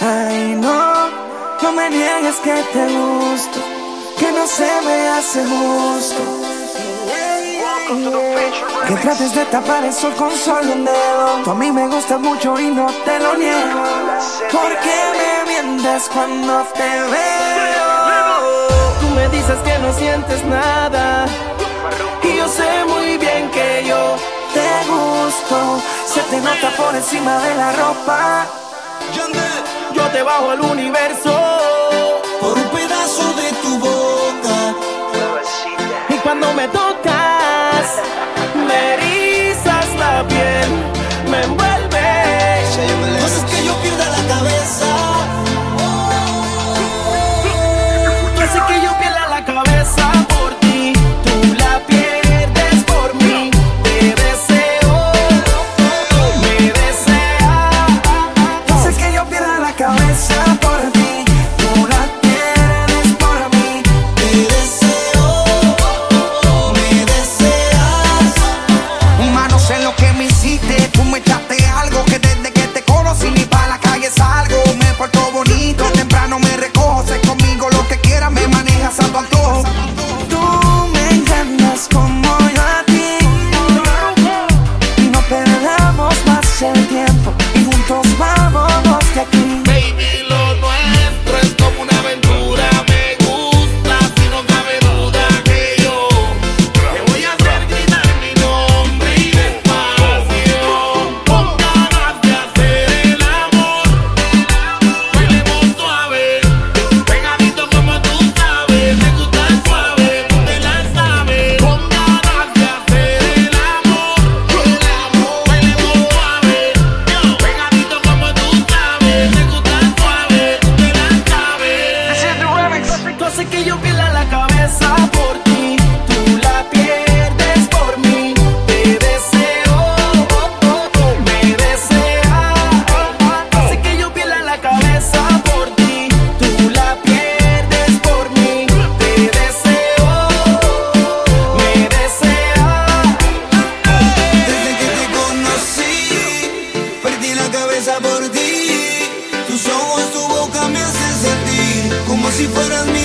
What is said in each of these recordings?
Ay, no, no me niegues que te gusto, que no se me hace justo. Que trates de tapar el sol con solo un dedo. Tú a mí me gusta mucho y no te lo niego. Porque me mientes cuando te veo? Tú me dices que no sientes nada. Y yo sé muy bien que yo te gusto. Se te nota por encima de la ropa. Yo te bajo al universo. daño que me hiciste, tú me echaste algo que desde que te conocí ni para Piela la cabeza por ti, tú la pierdes por mí. Te deseo, me desea. Así que yo piel la cabeza por ti, tú la pierdes por mí. Te deseo, me desea. Desde que te conocí, perdí la cabeza por ti. Tus ojos, tu boca me hacen sentir como si fueras mi.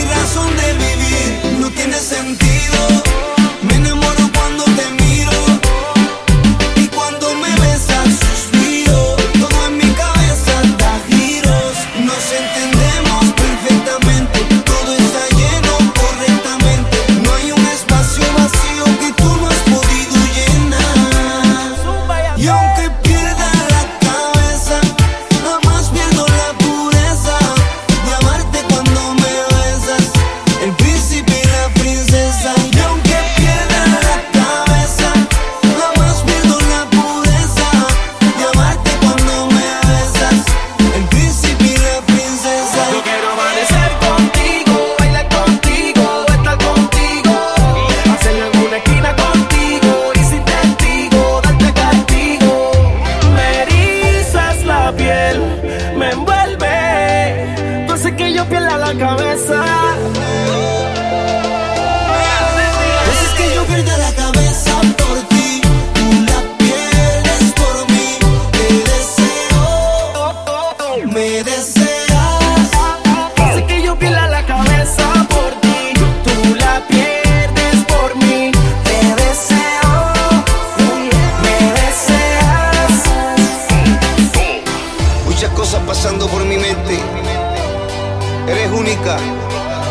Eres única.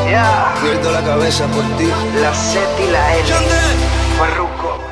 Ya. Yeah. Pierdo la cabeza por ti. La Z y la L. Farruko.